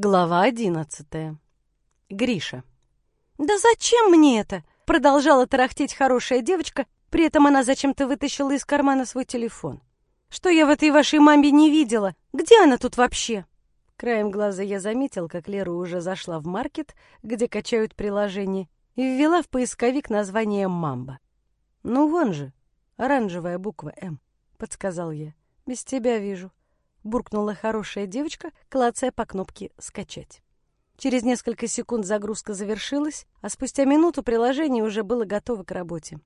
Глава одиннадцатая. Гриша. «Да зачем мне это?» — продолжала тарахтеть хорошая девочка, при этом она зачем-то вытащила из кармана свой телефон. «Что я в этой вашей мамбе не видела? Где она тут вообще?» Краем глаза я заметил, как Лера уже зашла в маркет, где качают приложение, и ввела в поисковик название «Мамба». «Ну, вон же, оранжевая буква «М», — подсказал я. «Без тебя вижу», — буркнула хорошая девочка, клацая по кнопке «Скачать». Через несколько секунд загрузка завершилась, а спустя минуту приложение уже было готово к работе.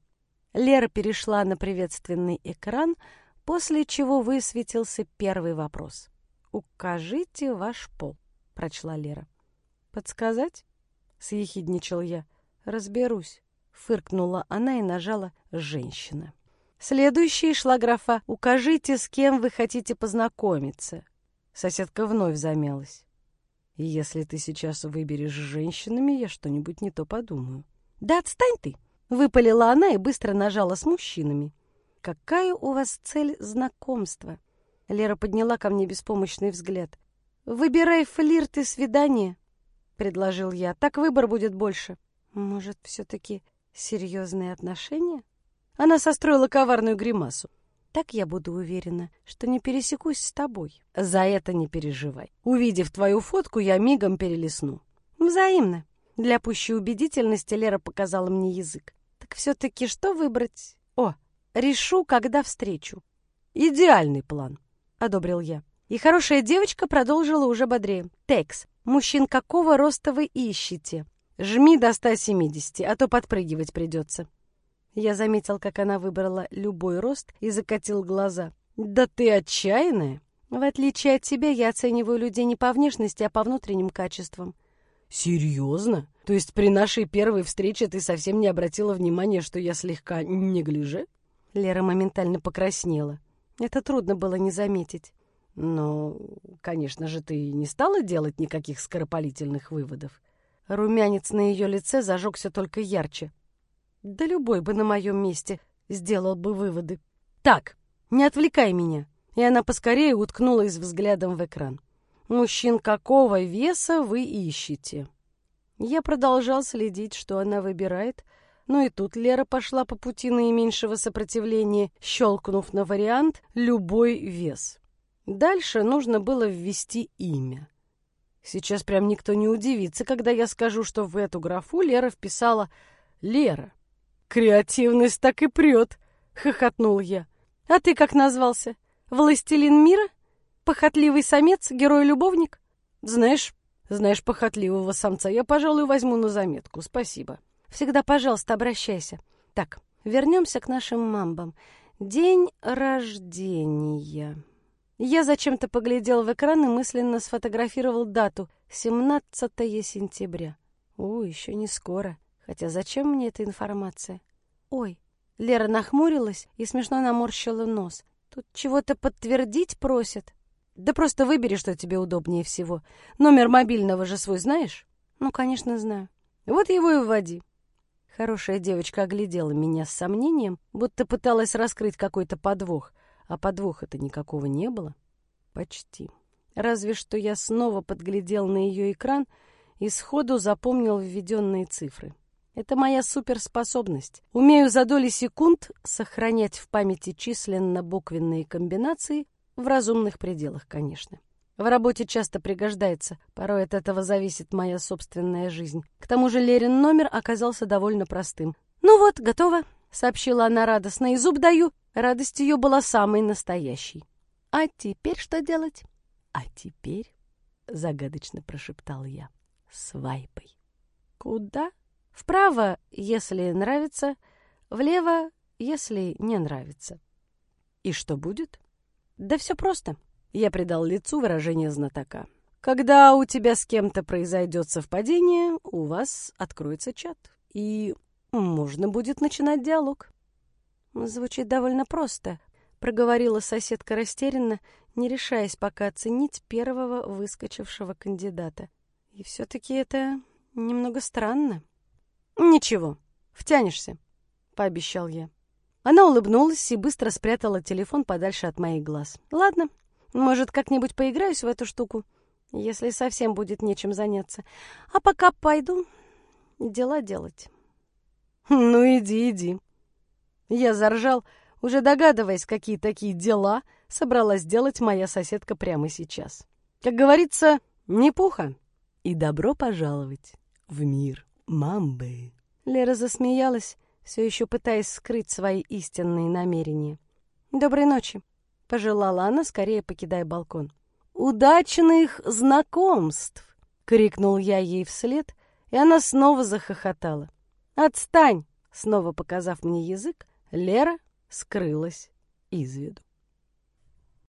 Лера перешла на приветственный экран, после чего высветился первый вопрос. «Укажите ваш пол», — прочла Лера. «Подсказать?» — съехидничал я. «Разберусь», — фыркнула она и нажала «Женщина». Следующей шла графа «Укажите, с кем вы хотите познакомиться». Соседка вновь замялась. «Если ты сейчас выберешь женщинами, я что-нибудь не то подумаю». «Да отстань ты!» — выпалила она и быстро нажала с мужчинами. «Какая у вас цель знакомства?» Лера подняла ко мне беспомощный взгляд. «Выбирай флирт и свидание», — предложил я. «Так выбор будет больше». «Может, все-таки серьезные отношения?» Она состроила коварную гримасу. «Так я буду уверена, что не пересекусь с тобой. За это не переживай. Увидев твою фотку, я мигом перелесну». «Взаимно». Для пущей убедительности Лера показала мне язык. «Так все-таки что выбрать?» «О, решу, когда встречу». «Идеальный план», — одобрил я. И хорошая девочка продолжила уже бодрее. «Текс, мужчин какого роста вы ищете? Жми до 170, а то подпрыгивать придется». Я заметил, как она выбрала любой рост и закатил глаза. «Да ты отчаянная!» «В отличие от тебя, я оцениваю людей не по внешности, а по внутренним качествам». «Серьезно? То есть при нашей первой встрече ты совсем не обратила внимания, что я слегка неглиже?» Лера моментально покраснела. Это трудно было не заметить. «Но, конечно же, ты не стала делать никаких скоропалительных выводов?» Румянец на ее лице зажегся только ярче. Да любой бы на моем месте сделал бы выводы. Так, не отвлекай меня. И она поскорее уткнулась взглядом в экран. Мужчин какого веса вы ищете? Я продолжал следить, что она выбирает, но и тут Лера пошла по пути наименьшего сопротивления, щелкнув на вариант «любой вес». Дальше нужно было ввести имя. Сейчас прям никто не удивится, когда я скажу, что в эту графу Лера вписала «Лера». «Креативность так и прет!» — хохотнул я. «А ты как назвался? Властелин мира? Похотливый самец? Герой-любовник?» «Знаешь, знаешь, похотливого самца я, пожалуй, возьму на заметку. Спасибо». «Всегда, пожалуйста, обращайся. Так, вернемся к нашим мамбам. День рождения». Я зачем-то поглядел в экран и мысленно сфотографировал дату — 17 сентября. О, еще не скоро. Хотя зачем мне эта информация? Ой, Лера нахмурилась и смешно наморщила нос. Тут чего-то подтвердить просят. Да просто выбери, что тебе удобнее всего. Номер мобильного же свой знаешь? Ну, конечно, знаю. Вот его и вводи. Хорошая девочка оглядела меня с сомнением, будто пыталась раскрыть какой-то подвох, а подвоха-то никакого не было. Почти. Разве что я снова подглядел на ее экран и сходу запомнил введенные цифры. Это моя суперспособность. Умею за доли секунд сохранять в памяти численно-буквенные комбинации в разумных пределах, конечно. В работе часто пригождается, порой от этого зависит моя собственная жизнь. К тому же Лерин номер оказался довольно простым. «Ну вот, готово», — сообщила она радостно, и зуб даю. Радость ее была самой настоящей. «А теперь что делать?» «А теперь», — загадочно прошептал я, — «свайпой». «Куда?» Вправо, если нравится, влево, если не нравится. И что будет? Да все просто. Я придал лицу выражение знатока. Когда у тебя с кем-то произойдет совпадение, у вас откроется чат, и можно будет начинать диалог. Звучит довольно просто, проговорила соседка растерянно, не решаясь пока оценить первого выскочившего кандидата. И все-таки это немного странно. «Ничего, втянешься», — пообещал я. Она улыбнулась и быстро спрятала телефон подальше от моих глаз. «Ладно, может, как-нибудь поиграюсь в эту штуку. если совсем будет нечем заняться. А пока пойду дела делать. Ну, иди, иди. Я заржал, уже догадываясь, какие такие дела собралась делать моя соседка прямо сейчас. Как говорится, не пуха. И добро пожаловать в мир мамбы. Лера засмеялась, все еще пытаясь скрыть свои истинные намерения. «Доброй ночи», — пожелала она, скорее покидая балкон. «Удачных знакомств!» — крикнул я ей вслед, и она снова захохотала. «Отстань!» — снова показав мне язык, Лера скрылась из виду.